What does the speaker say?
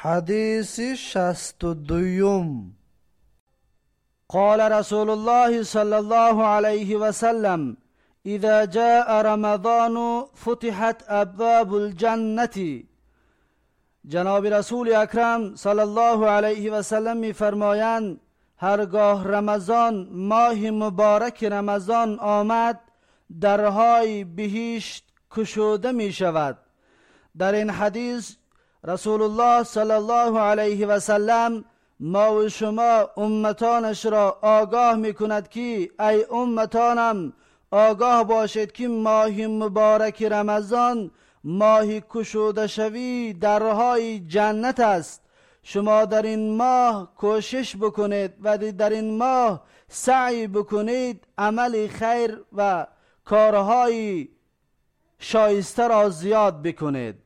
حدیث شست و دویم قال رسول الله صلى الله عليه وسلم إذا جاء رمضان فتحت أبواب الجنة. جناب رسول اکرم صلی الله علیه و سلم میفرمایند هرگاه رمضان ماه مبارک رمضان آمد درهای بهشت کشوده می شود در این حدیث رسول الله صلی الله علیه و سلم ما و شما امتانش را آگاه می کند که ای امتانم آگاه باشد که ماه مبارک رمضان ماهی کشوده شوی درهای جنت است شما در این ماه کوشش بکنید و در این ماه سعی بکنید عمل خیر و کارهای شایسته را زیاد بکنید